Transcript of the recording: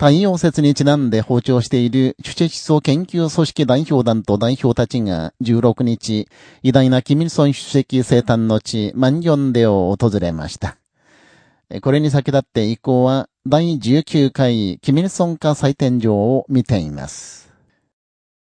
太陽節にちなんで訪朝している主チ思想研究組織代表団と代表たちが16日、偉大なキミルソン主席生誕の地、マンギョンデを訪れました。これに先立って以降は、第19回キミルソン化祭典場を見ています。